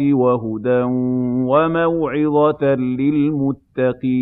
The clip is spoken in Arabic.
وَهُدًى وَمَوْعِظَةً لِّلْمُتَّقِينَ